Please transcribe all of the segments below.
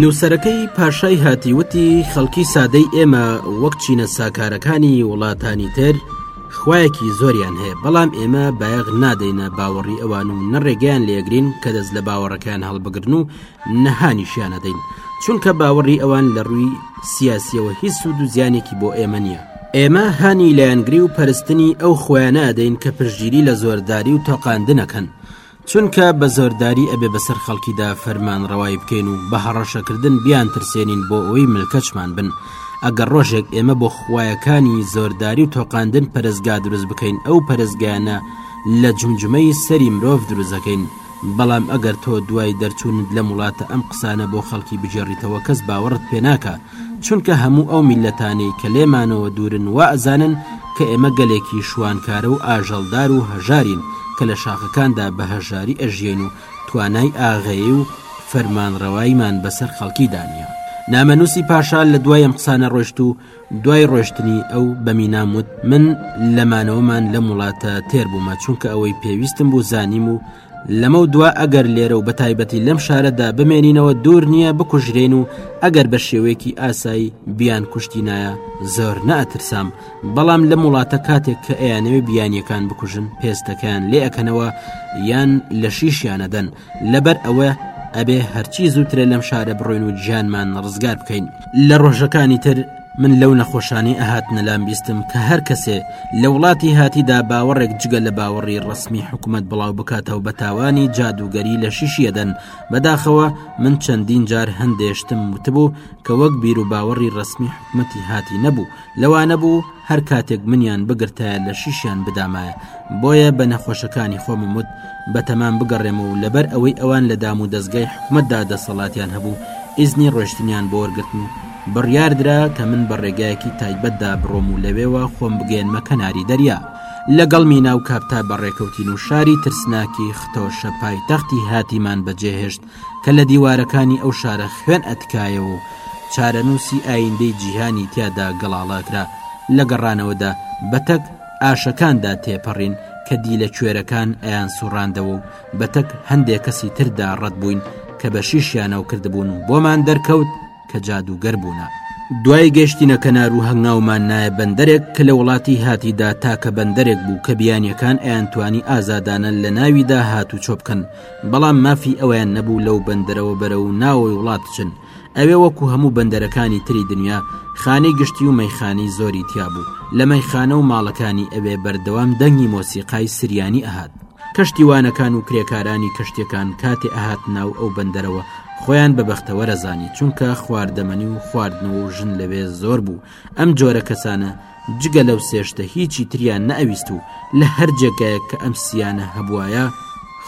نووسەرەکەی پاشای هاتیوتی خەڵکی سادەی ئێمە وەک چینە ساکارەکانی وڵاتانی تر، خوایەکی زۆریان هەیە بەڵام ئێمە بایەغ نادەینە باوەڕی ئەوان و نە ڕێگەیان لێگرین کە دەست لە باوەڕەکان هەڵبگرن و نەهانیشیانەدەین چونکە باوەڕی ئەوان لە ڕووی سیاسیەوە هیچ سوود و زیانێکی بۆ ئێمە نییە ئێمە هانی لایەنگری و پەرستنی ئەو خۆیانە دەین کە پشگیری لە زۆرداری و تۆقاندنەکەن چونکە بە زۆرداری ئەبێ بەسەر خەڵکیدا فەرمانڕەوای بکەین و بە هەڕەشەکردن بیان ترسێنین بۆ ئەوەی ملکەچمان بن ئەگەر ڕۆژێک ئێمە بۆ خویەکانی زۆرداری و تۆقااندن پەرستگا دروست بکەین ئەو پەرستگایانە لە جمجمەی سەری مرۆڤ دروزەکەین بەڵام ئەگەر تۆ دوای دەرچوونت لەم وڵاتە ئەم قسانە بۆ خەڵکی بگێڕیتەوە کەس باوەڕت پێناکا چونکە هەموو ئەو میللەتانەی کە لێمانەوە دوورن وا ئەزانن کە ئێمە گەلێکی شوانکارە و ئاژەڵدار و هەژارین کە لە شاخەکاندا بە هەژاری ئەژیین و توانای ئاغەیی و فەرمانڕەواییمان بەسەر خەڵکی دانیە. نامەنووسی پاشا لە دوای ئەم قسانە ڕۆشت و دوای ڕۆشتنی ئەو بە مینام وت من لە مانەوەمان لەم وڵاتە تێر بوومە چونکە ئەوەی پێویستم بوو زانیم و لەمەو دوا ئەگەر لێرە و بەتایبەتی لەم شارەدا بمێنینەوە دوور نییە بکوژرێن و ئەگەر بە شێوەیەکی ئاسایی بیان کوشتینایە زۆر ناترسام بەڵام لەم وڵاتە کاتێک کە ئەیانەوێ بیانیەکان بکوژن پێستەکەیان لێ ئەەکەنەوە یان لە شیشیانەدەن لەبەر ئەوە ئەبێ هەرچی زووترە لەم شارە بڕۆین و گیانمان ڕزگار بکەین لە ڕۆژەکانی تر من لەو نەخۆشانەی ئەهاتنە لام بیستم کە هەر کەسێ لە وڵاتی هاتیدا باوەڕێک جگە لە باوەڕی ڕسمی حکوومەت بڵاو بکاتەوە بە تاوانی جادووگەری لە شیشیەدەن بەداخەوە من چەندین جار هەندێشتم وتبوو کە وەک بیر و باوەڕی ڕسمی حکوومەتی هاتی نەبوو لەوانە بوو هەر کاتێک منیان بگرتایە لە شیشیان بدامایە بۆیە بە نەخۆشەکانی خۆمم وت بە تەمان بگەڕێم و لەبەر ئەوەی ئەوان لە دام و دەستگای حکوومەتدا دەسەڵاتیان هەبوو ئیزنی ڕۆشتنیان بۆ وەرگتن و بڕیاردرا کە من بە ڕێگایەکی تایبەتدا بڕۆم و لەوێوە خۆم بگەیەنمە کەناری دەریا. لەگەڵ مینا و کاپتا بەڕێکەوتین و شاری ترسناکی ختۆشە پایتەختی هاتیمان بەجێهێشت کە لە دیوارەکانی ئەو شارە خوێن ئەتکایەوە و چارەنووسی ئایندەی جیهانی تیادا گەڵاڵەئەکرا. لە گەڕانەوەدا بەتەک ئاشەکاندا تێپەڕین کە دیلە کوێرەکان ئەیانسوڕاندەوە و بەتەک هەندێ کەسی تردا ڕەتبووین کە بەشیشیانەوە کردبوون و بۆمان دەرکەوت کە جادووگەر بوونە. دوای گەشتینە کەنار و هەنگاومان نایە بەندەرێک کە لە وڵاتی هاتیدا تاکە بەندەرێک بوو کە بیانیەکان ئەیانتوانی ئازادانە لە ناویدا هات و چۆ بکەن بەڵام مافی ئەویان نەبوو لەو بەندەرەوە بەرە و ناوەوەی وڵات بچن ئەوێ وەکو هەموو بەندەرەکانی تری دنیا خانی گشتی و مەیخانی زۆری تیا بوو لە مەیخانە و ماڵەکانی ئەوێ بەردەوام دەنگی مۆسیقای سریانی ئەهات کەشتیوانەکان و کرێکارانی کەشتیەکان کاتێ ئەهات ناو ئەو بەندەرەوە خۆیان بە بەختەوەرە زانی چونکە خواردەمەنی و خواردنەوە و ژن لەوێ زۆر بوو ئەم جۆرە کەسانە جگە لەو سێشتە هیچی تریان نەویست و لە هەر جێگایەک کە ئەم سیانە هەبواە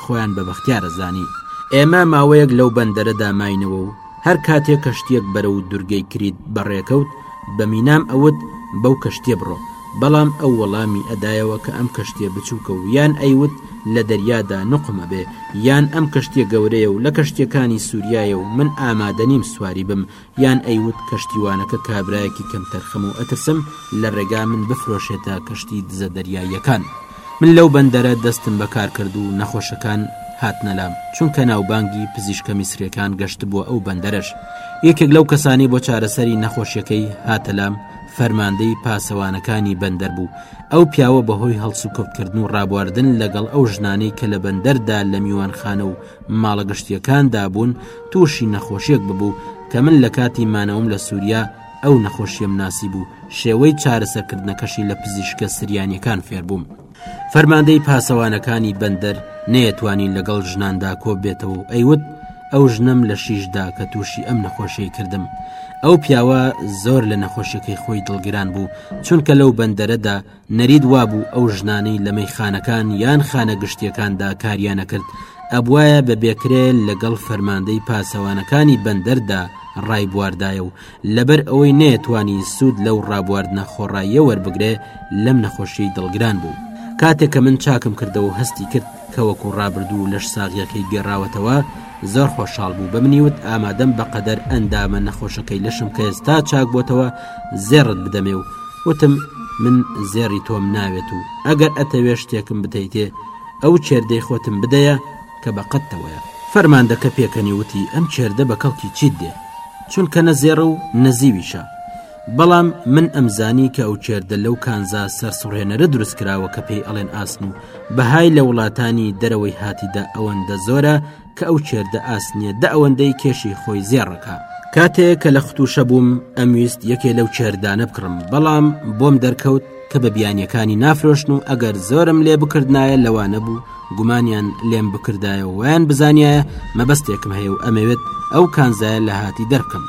خۆیان بە بەختیارە زانی ئێمە ماوەیەک لەو بەندەرەدا ماینەوە و هەر کاتێ کەشتیەک بەرەو دورگەی کریت بەڕێکەوت بە مینام ئەوت بەو کەشتیە بڕۆ بەڵام ئەو وەڵامی ئەدایەوە کە ئەم کەشتیە بچووکە و یان ئەیوت لە دەریادا نقمە بێ یان ئەم کەشتیە گەورەیە و لە کەشتیەکانی سووریایە و من ئامادە نیم سواری بم یان ئەیوت کەشتیوانەکە کابرایەکی کەمتەرخەم و ئەترسم لە ڕێگا من بفرۆشێتە کەشتی دزە دەریاییەکان. من لەو بەندەرە دەستم بەکار کرد و نەخۆشەکان هاتنە لام، چونکە ناوبانگی پزیشکە میسریەکان گەشتبووە ئەو بەندەرەش، یەکێک لەو کەسانەی بۆ چارەسەری نەخۆشیەکەی هاتە لام فەرماندەی پاسەوانەکانی بەندەر بوو، ئەو پیاوە بەهۆی هەڵسوکەوتکردن و ڕابواردن لەگەڵ ئەو ژنانەی کە لە بەندەردا لە میوانخانە و ماڵە گشتیەکاندا بوون تووشی نەخۆشیەک ببوو کە من لەکاتی مانەوەم لە سوریا ئەو نەخۆشیەم ناسی بوو شێوەی چارەسەرکردنەکەشی لە پزیشکە سریانیەکان فێربووم فەرماندەی پاسەوانەکانی بەندەر نەیەتوانی لەگەڵ ژناندا کۆ بێتەوە و ئەیوت ئەو ژنم لە شیشدا کە تووشی ئەم نەخۆشی کردم ئەو پیاوە زۆر لە نەخۆشیەکەی خۆی دڵگران بوو چونکە لەو بەندەرەدا نەریت وابوو ئەو ژنانەی لە مەیخانەکان یان خانە گشتیەکاندا کاریان ئەکرد ئەبوایە بە بێکرێ لەگەڵ فەرماندەی پاسەوانەکانی بەندەردا ڕایبواردایە و لەبەر ئەوەی نەیەتوانی سوود لەو ڕابواردنە خۆڕاییە وەربگرێ لەم نەخۆشی دڵگران بوو کاتێک کە من چاکم کردەوە هەستی کرد کە وەکو ڕابردوو لەش ساغیەکەی گێڕاوەتەوە زۆر خۆشحاڵ بوو بە منی وت ئامادەم بە قەدەر ئەندامە نەخۆشەکەی لەشم کە ئێستا چاک بۆتەوە زێڕت بدەمێ و وتم من زێڕی تۆم ناوێت و ئەگەر ئەتەوێ شتێکم بتەیتێ ئەو چێردەی خۆتم بدەیە کە بە قەتەوەیە فەرماندەکە پێکەنی وتی ئەم چێردە بە کەڵکی چیت دێ چونکە نەزێڕە و نەزیویشە بەڵام من ئەمزانی کە ئەو کێردە لەو کانزا سەرسوڕهێنەرە دروست کراوە کە پێی ئەڵێن ئاسن و بەهای لە وڵاتانی دەرەوەی هاتیدا ئەوەندە زۆرە کە ئەو کێردە ئاسنیە دە ئەوەندەی کێشی خۆی زێڕەکە. کاتێک کە لە ختوشە بووم ئەمویست یەکێ لەو کێردانە بکڕم بەڵام بۆم دەرکەوت کە بە بیانیەکانی نافرۆشن و ئەگەر زۆرم لێ بکردنایە لەوانە بوو گومانیان لێم بکردایەوە ویان بزانایە مەبەستێکم هەیە و ئەمەوێت ئەو کانزایە لە هاتی دەربکەم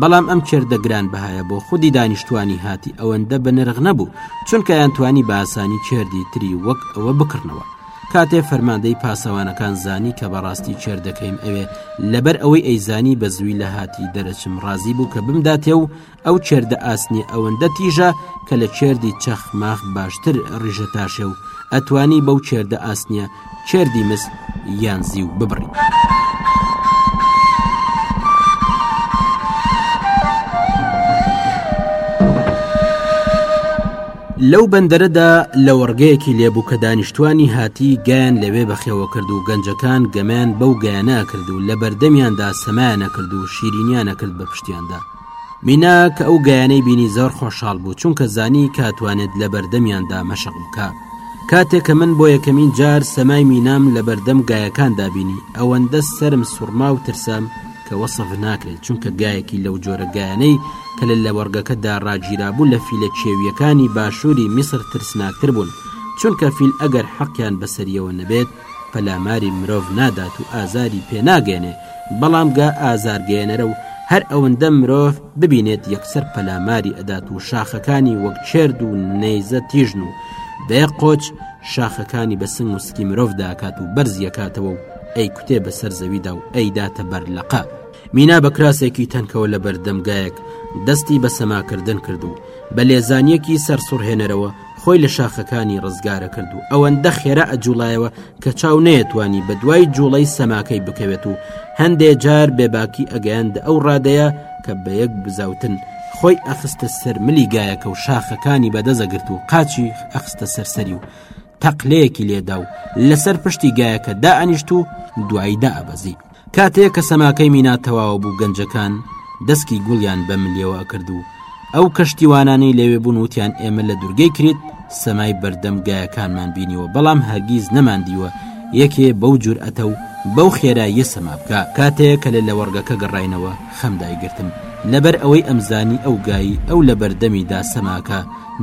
بەڵام ئەم کێردەگران بەهایە بۆ خودی دانیشتوانی هاتی ئەوەندە بە نرخ نەبوو چونکە یانتوانی باسانی کێردی تری وەک ئەوە بکڕنەوە کاتێ فەرماندەی پاسەوانەکان زانی کە بەڕاستی کێردەکەیم ئەوێ لەبەر ئەوەی ئەیزانی بە زووی لە هاتی دەرەچم ڕازی بوو کە بمداتێ و ئەو چێردە ئاسنی ئەوەندە تیژە کە لە چێردی چەخ ماخ باشتر ڕیژە تاشێ و ئەتوانی بەو چێردە ئاسنیە چێردی مس یان زیو ببڕی. لەو بەندەرەدا لە وەڕگەیەکی لێبوو کە دانیشتوانی هاتی گیان لەوێ بەخێوە کرد و گەنجەکان گەمیان بەو گەیانە کرد و لە بەردەمیاندا سەمایانە کرد و شیرینیانە کرد بە پشتیاندا مینا کە ئەو گیانەی بینی زۆر خۆشحاڵ بوو چونکە زانی کاتوانێت لە بەردەمیاندا مەشق بکە کاتێک کە من بۆ یەکەمین جار سەمای مینام لە بەردەم گایەکان دابینی ئەوەندە سرم سوڕما و ترسام کە وەسف ناکرێت چونکە گایەکی لەو جۆرە گیانەی کە لە لەوەڕگەکەدا ڕاگیرابوو لە فیلە کێویەکانی باشووری میسر ترسناکتر بوون چونکە فیل ئەگەر حەقیان بەسەریەوە نەبێت پەلاماری مرۆڤ نادات و ئازاری پێناگەێنێ بەڵام گا ئازارگەێنەرە و هەر ئەوەندە مرۆڤ ببینێت یەکسەر پەلاماری ئەدات و شاخەکانی وەک چێرد و نەیزە تیژن و بێ قۆچ شاخەکانی بە سنگ وسکی مرۆڤ داکات و بەرزیەکاتەوە و ئەی کوتێ بەسەر زەویدا و ئەیداتە بەر لەقە مینا بە کراسێکی تەنکەوە لە بەردەمگایەک دەستی بە سەماکردن کرد و بە لێزانیەکی سەرسوڕهێنەرەوە خۆی لە شاخەکانی ڕزگارە کرد و ئەوەندە خێرا ئەجوڵایەوە کە چاو نەیەتوانی بە دوای جوڵەی سەماکەی بکەوێت و هەندێ جار بێباکی ئەگەیاند ئەو ڕادەیە کە بە یەک بزاوتن خۆی ئەخستە سەر ملی گایەکە و شاخەکانی بەدەزەگرت و قاچی ئەخستە سەرسەری و تەقلەیەکی لێدا و لەسەر پشتی گایەکە دا ئەنیشت و دوایی دا ئەبەزی کاتێ کە سەماکەی مینا تەواوە بوو گەنجەکان دەستکی گوڵیان بە ملیەوە ئەکرد و ئەو کەشتیوانانی لەوێ بوون وتیان ئێمە لە دوورگەی کرێت سەمای بەردەم گایەکانمان بینیوە بەڵام هەرگیز نەمان دیوە یەکێ بەو جور ئەتە و بەو خێرا یە سەما بکە کاتێ کە لە لەوەڕگەکە گەڕینەوە خەمدای گرتم لەبەر ئەوەی ئەمزانی ئەو گایی ئەو لە بەردەمیدا سەماکە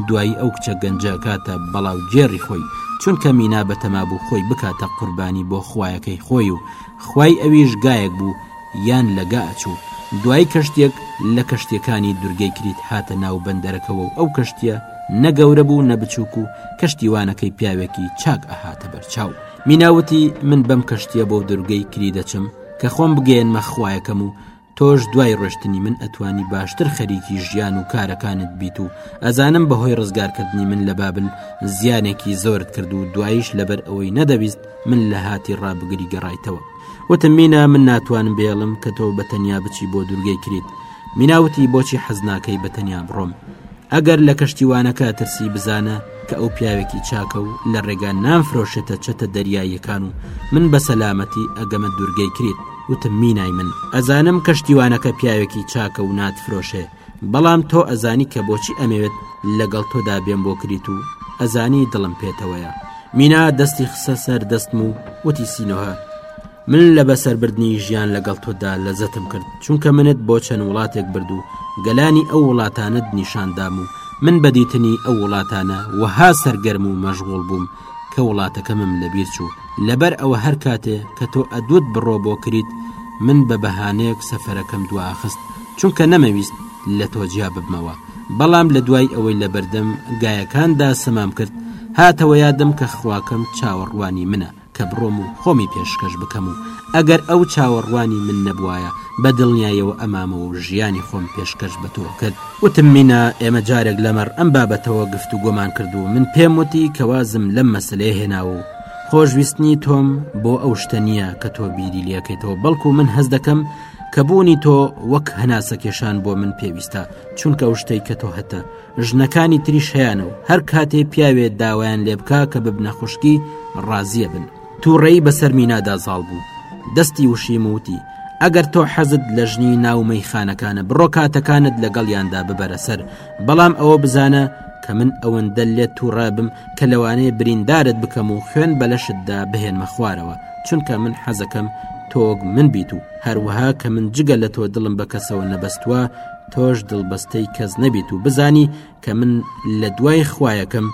دوایی ئەو کچە گەنجە کاتە بەڵاو گێڕی خۆی چونکە مینا بەتەما بوو خۆی بکاتە قوربانی بۆ خویەکەی خۆی و خوای ئەویش گایەک بوو یان لە گا ئەچوو دوای کەشتیەک لە کەشتیەکانی دورگەی کریت هاتە ناو بەندەرەکەوە و ئەو کەشتیە نە گەورە بوو نە بچووک و کەشتیوانەکەی پیاوێکی چاک ئەهاتە بەرچاو مینا وتی من بەم کەشتیە بۆ دورگەی کری دەچم کە خۆم بگەیەنمە خوایەکەم و تۆش دوای ڕۆشتنی من ئەتوانی باشتر خەریکی ژیان و کارەکانت بیت و ئەزانم بەهۆی ڕزگارکردنی من لە بابل زیانێکی زۆرت کرد و دوایش لەبەر ئەوەی نەدەویست من لە هاتی ڕابگری گەڕایتەوە وتم مینا من ناتوانم بێڵم کە تۆ بە تەنیا بچی بۆ دوورگەی کریت میناوتی بۆچی حەزناکەی بە تەنیا بڕۆم ئەگەر لە کەشتیوانەکە ترسی بزانە کە ئەو پیاوێکی چاکە و لە ڕێگا نامفرۆشێتە چەتە دەریاییەکان و من بە سەلامەتی ئەگەمە دوورگەی کریت وتم مینای من ئەزانم کەشتیوانەکە پیاوێکی چاکە و ناتفرۆشێ بەڵام تۆ ئەزانی کە بۆچی ئەمەوێت لەگەڵ تۆدا بێم بۆ کریت و ئەزانی دڵم پێتەوەیە مینا دەستی خسە سەر دەستم و وتی سینۆهە من لە بەسەربردنی ژیان لەگەڵ تۆدا لەزەتم کرد چونکە منت بۆ چەند وڵاتێک برد و گەلانی ئەو وڵاتانت نیشاندام و من بەدیتنی ئەو وڵاتانە وەها سەرگەرم و مەژغول بووم کە وڵاتەکەمم لەبیر چوو لەبەر ئەوە هەر کاتێ کە تۆ ئەدوت بڕۆ بۆ کریت من بە بەهانەیەک سەفەرەکەم دواخست چونکە نەمەویست لە تۆ جیا ببمەوە بەڵام لە دوای ئەوەی لە بەردەم گایەکاندا سەمام کرد هاتەوە یادم کە خواکەم چاوەڕوانی منە کە بڕۆم و خۆمی پێشکەش بکەم و ئەگەر ئەو چاوەڕوانی من نەبوایە بە دڵنیایەوە ئەمامەوە و ژیانی خۆم پێشکەش بە تۆ ئەکرد وتم مینا ئێمە جارێک لەمەڕ ئەم بابەتەوە گفت و گۆمان کرد و من پێم وتی کە وازم لەم مەسلەیە هێناوە و خۆشویستنی تۆم بۆ ئەو شتە نییە کە تۆ بیری لەکەیتەوە بەڵکو من هەز دەکەم کە بوونی تۆ وەک هەناسەکێشان بۆ من پێویستە چونکە ئەو شتەی کە تۆ هەتە ژنەکانی تریش هەیانە و هەر کاتێ پیاوێ داوایان لێ بکا کە ببنە خوشکی ڕازیە بن تووڕێی بەسەر مینادا زاڵ بوو دەستی وشی موتی ئەگەر تۆ حەزت لە ژنی ناومەی خانەکانە بڕۆ کاتەکانت لەگەڵیاندا ببەرە سەر بەڵام ئەوە بزانە کە من ئەوەندە لێت تووڕابم کە لەوانەیە بریندارت بکەم و خوێن بەلەشتدا بهێنمە خوارەوە چونکە من حەزەکەم تۆک من بیت و هەروەها کە من جگە لە تۆ دڵم بە کەسەوە نەبەستووە تۆش دڵبەستەی کەس نەبیت و بزانی کە من لە دوای خویەکەم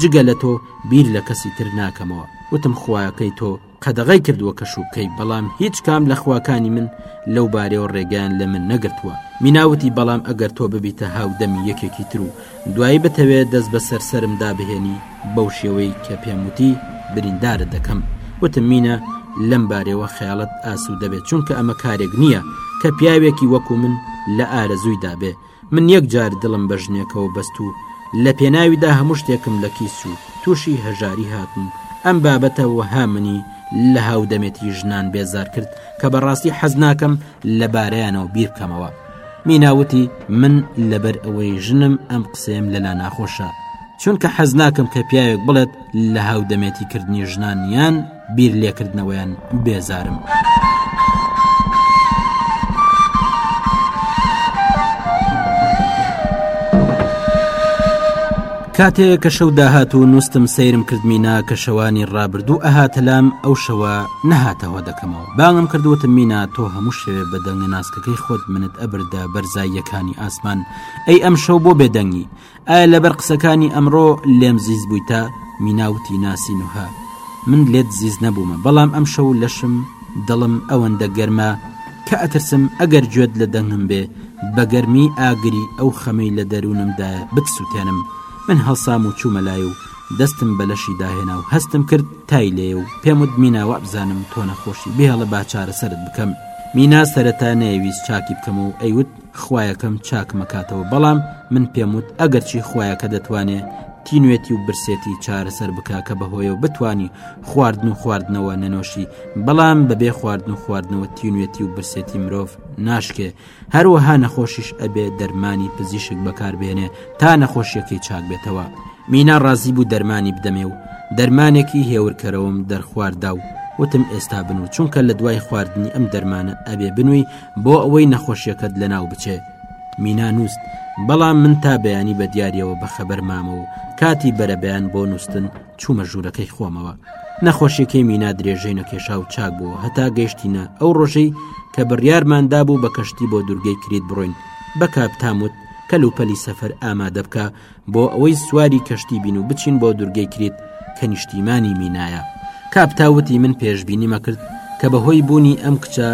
جگە لە تۆ بیر لە کەسی تر ناکەمەوە وتم خویەکەی تۆ قەدەغای کردووە کە شوبکەی بەڵام هیچ کام لە خواکانی من لەو بارەوە ڕێگەیان لە من نەگرتووە میناوتی بەڵام ئەگەر تۆ ببیتە هاودەمی یەکێکی تر و دوایی بتەوێ دەست بەسەر سەرم دابهێنی بەو شێوەی کە پێم وتی بریندارت دەکەم وتم مینە لەم بارەوە خەیاڵت ئاسوو دەبێت چونکە ئەمە کارێک نییە کە پیاوێکی وەکو من لە ئارەزووی دابێ من یەک جار دڵم بە ژنێکەوە بەست و لە پێناویدا هەموو شتێکم لە کیس چوو تووشی هەژاری هاتم ئەم بابەتە وەها منی لە هاودەمێتی ژنان بێزار کرد کە بەڕاستی حەز ناکەم لەبارەیانەوە بیر بکەمەوە میناوتی من لەبەر ئەوەی ژنم ئەم قسەیەم لەلا ناخۆشە چونکە حەز ناکەم کە پیاوێک بڵێت لە هاودەمێتی کردنی ژنان یان بیر لێکردنەوەیان بێزارم. کاتێک کە شەو داهات و نووسم سیرم کردمینا کە شەوانی ڕابردوو ئەهاتەلام ئەو شەوە نەهاتەوە دەکەمەوە بانگم کردووتم مینا تۆ هەموو شەوێ بە دەنگە ناسکەکەی خۆت منت ئەبردە بەرزاییەکانی ئاسمان ئەی ئەم شەو بۆ بێدەنگی ئایا لەبەر قسەکانی ئەمڕۆ لێم زیز بوویتە میناوتی ناسین و هە من لێت زیز نەبوومە بەڵام ئەم شەو لەشم دڵم ئەوەندە گەرمە کە ئەترسم ئەگەر گوێت لە دەنگم بێ بە گەرمی ئاگری ئەو خەمەی لە دەروونمدایە بتسووتێنم من هەڵسام و چوومە لای و دەستم بە لەشی داهێنا و هەستم کرد تای لێیە و پێم وت مینا وابزانم تۆ نەخۆشی بهێڵە با چارەسەرت بکەم مینا سەرەتا نەیەویست چاکی بکەمەوە و ئەیوت خویەکەم چاکم ئەکاتەوە بەڵام من پێم وت ئەگەرچی خویەکە دەتوانێ تینوێتی و برسێتی چارەسەر بکە کە بەهۆیە و بتانی خواردن و خواردنەوە نەنۆشی بەڵام بەبێ خواردن و خواردنەوە تینوێتی و برسێتی مرۆڤ ناشکێ هەروەها نەخۆشیش ئەبێ دەرمانی پزیشک بەکار بێنێ تا نەخۆشیەکەی چاک بێتەوە مینا ڕازی بوو دەرمانی بدەمێ و دەرمانێکی هێورکەرەوەم دەرخواردا و وتم ئێستا بن و چونکە لە دوای خواردنی ئەم دەرمانە ئەبێ بنووی بۆ ئەوەی نەخۆشیەکەت لەناو بچێ مینا نووست بەڵام من تا بەیانی بە دیارەوە بەخەبەر مامە و کاتی بەرەبەیان بۆ نووسن چوومە ژوورەکەی خۆمەوە نەخۆشیەکەی مینا درێژەی نەکێشا و چاک بوو هەتا گەشتینە ئەو ڕۆژەی کە بڕیارماندا بوو بە کەشتی بۆ دوورگەی کرێت بڕۆین بە کاپتاموت کەلوپەلی سەفەر ئامادە بکە بۆ ئەوەی سواری کەشتی بین و بچین بۆ دوورگەی کرێت کە نیشتیمانی مینایە کاپتاوتی من پێشببینیمە کرد کە بەهۆی بوونی ئەم کچە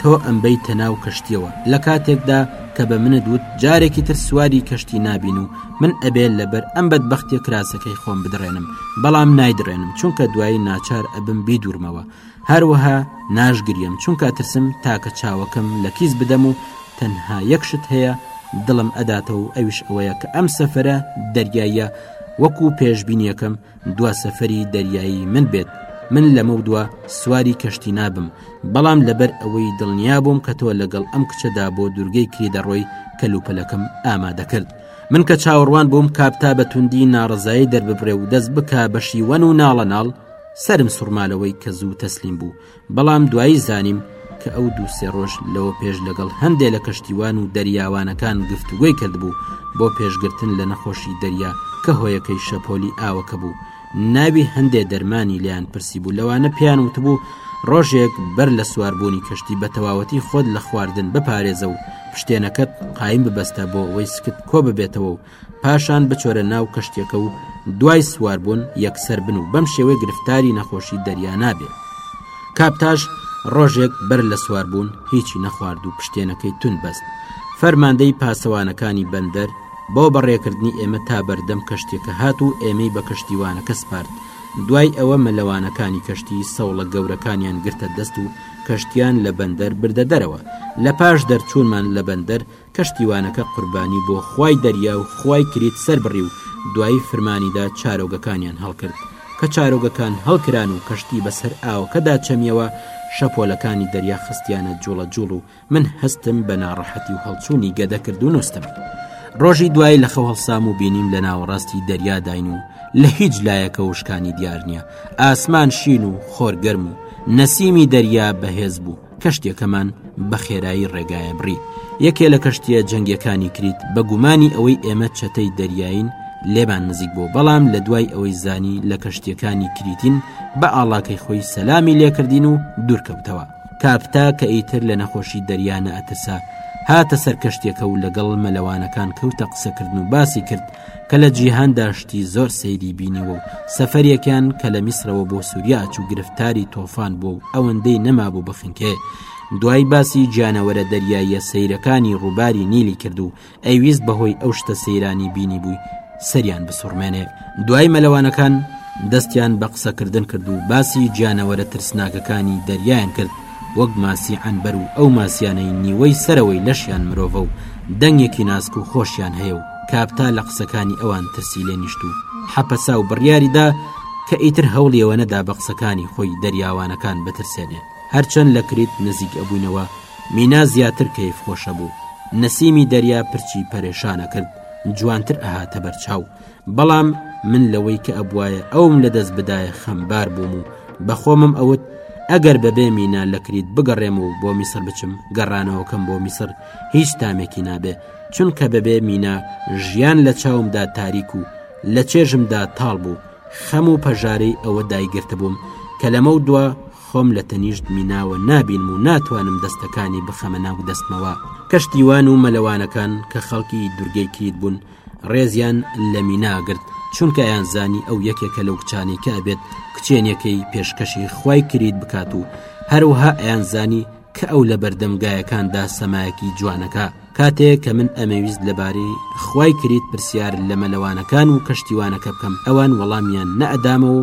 تۆ ئەمبەیتە ناو کەشتیەوە لە کاتێکدا کە بە منت وت جارێکی تر سواری کەشتی نابین و من ئەبێت لەبەر ئەم بەدبختیە کراسەکەی خۆم بدڕێنم بەڵام نایدڕێنم چونکە دوایی ناچار ئەبم بیدورمەوە هەروەها ناشگریم چونکە ترسم تاکە چاوەکەم لە کیس بدەم و تەنها یەکشت هەیە دڵم ئەداتەوە ئەویش ئەوەیە کە ئەم سەفرە دەریاییە وەکو پێشبینیەکەم دوا سەفەری دەریایی من بێت من لەمەو دوا سواری کەشتی نابم بەڵام لەبەر ئەوەی دڵنیا بووم کە تۆ لەگەڵ ئەم کچەدا بۆ دوورگەی کری دەڕۆی کەلوپەلەکەم ئامادەکرد من کە چاوەڕوان بووم کاپتا بە توندی ناڕزایی دەرببرێ و دەست بک بە شیوەن و ناڵە ناڵ سرم سوڕمالەوەی کە زوو تەسلیم بوو بەڵام دوایی زانیم کە ئەو دوو سێ ڕۆژ لەوە پێش لەگەڵ هەندێ لە کەشتیوان و دەریاوانەکان گفتوگوی کردبوو بۆ پێشگرتن لە نەخۆشی دەریا کە هۆیەکەی شەپۆلی ئاوەکە بوو ناوی هەندێ دەرمانی لیان پرسی بوو لەوانە پێیان وتبوو ڕۆژێک بەر لە سواربوونی کەشتی بە تەواوەتی خۆت لە خواردن بپارێزە و پشتێنەکەت قایم ببەستە بۆ ئەوەی سکت کۆ ببێتەوە و پاشان بچۆرە ناو کەشتێکە و دوای سواربوون یەکسەر بن و بەم شێوەی گرفتاری نەخۆشی دەریا نابێ کاپتاش ڕۆژێک بەر لە سواربوون هیچی نەخوارد و پشتێنەکەی تون بەست فەرماندەی پاسەوانەکانی بەندەر بۆ بەڕێکردنی ئێمە تا بەردەم کەشتێکە هات و ئێمەی بە کەشتیوانەکە سپارد دوای ئەوە مەلەوانەکانی کەشتی سەوڵە گەورەکانیان گرتە دەست و کەشتیان لە بەندەر بردە دەرەوە لە پاش دەرچوونمان لە بەندەر کەشتیوانەکە قوربانی بۆ خوای دەریا و خوای کریت سەربڕی و دوایی فرمانیدا چارۆگەکانیان هەڵکرد کە چارۆگەکان هەڵکران و کەشتی بەسەر ئاوەکەدا چەمیەوە شەپۆلەکانی دەریا خستیانە جوڵە جوڵ و من هەستم بە ناڕەحەتی و هەڵچوونی گەدەکرد و نوستم ڕۆژی دوایی لە خەو هەڵسام و بینیم لە ناوەڕاستی دەریاداین و لە هیچ لایەکە و شکانی دیار نییە ئاسمان شین و خۆرگەرم و نەسیمی دەریا بەهێز بوو کەشتیەکەمان بە خێرایی ڕێگایە بڕی یەکێ لە کەشتیە جەنگیەکانی کریت بە گومانی ئەوەی ئێمە چەتەی دەریایین لێمان نزیک بوو بەڵام لە دوای ئەوەی زانی لە کەشتیەکانی کریتین بە ئاڵاکەی خۆی سەلامی لێکردین و دوورکەوتەوە کاپتا کە ئیتر لە نەخۆشی دەریانە ئەترسا هاتە سەر کەشتێکە و لەگەڵ مەلەوانەکان کەوتە قسەکردن و باسی کرد کە لە جیهاندا شتی زۆر سەیری بینیوە و سەفەرێکیان کە لە میسرەوە بۆ سووریا چوو گرفتاری تۆفان بوو و ئەوەندەی نەمابوو بخنکێ دوای باسی گیانەوەرە دەریاییە سەیرەکانی ڕووباری نیلی کرد و ئەیویست بەهۆی ئەو شتە سەیرانی بینی بووی سەریان بسوڕمێنێ دوای مەلەوانەکان دەستیان بە قسەکردن کرد و باسی گیانەوەرە ترسناکەکانی دەریایان کرد وەک ماسی عەنبەر و ئەو ماسیانەی نیوەی سەرەوەی لەشیان مرۆڤە و دەنگێکی ناسک و خۆشیان هەیە و کاپتا لە قسەکانی ئەوان ترسی لێ نیشت و حەپەسا و بڕیاری دا کە ئیتر هەوڵی ئەوە نەدا بە قسەکانی خۆی دەریاوانەکان بترسێنێ هەرچەند لە کریت نزیک ئەبووینەوە مینا زیاتر کەیف خۆش ئەبوو نەسیمی دەریا پرچی پەرێشان ئەکرد جوانتر ئەهاتە بەر چاو. بەڵام من لەوەی کە ئەبواە ئەوم لە دەست بدایە خەمبار بووم و بەخۆمم ئەوت ئەگەر بەبێ مینا لەکریت بگەڕێم و بۆ میسر بچم گەڕانەوەکەم بۆ میسر هیچ تامێکی نابێ چونکە بەبێ مینا ژیان لە چاومدا تاریک و لە چێژمدا تاڵ بوو خەم و پەژارەی ئەوە دایگرتە بووم کە لەمە و دوا خۆم لە تەنیشت میناوە نابینم و ناتوانم دەستەکانی بخەمە ناو دەستمەوە کەشتیوان و مەلەوانەکان کە خەڵکی دورگەی کریت بوون و ڕێزیان لە مینا گرت چونکە یان زانی ئەو یەکێکە لەو کچانی کە ئەبێت کچێنەکەی پێشکەشی خوای کرید بکات و هەروها ئەیان زانی کە ئەو لە بەردەمگایەکاندا سەمایەکی جوانەکە کاتێ کە من ئەمەویست لەبارەی خوای کرید پرسیار لە مەلەوانەکان و کەشتیوانەکە بکەم ئەوان وەڵامیان نەئەدامەوە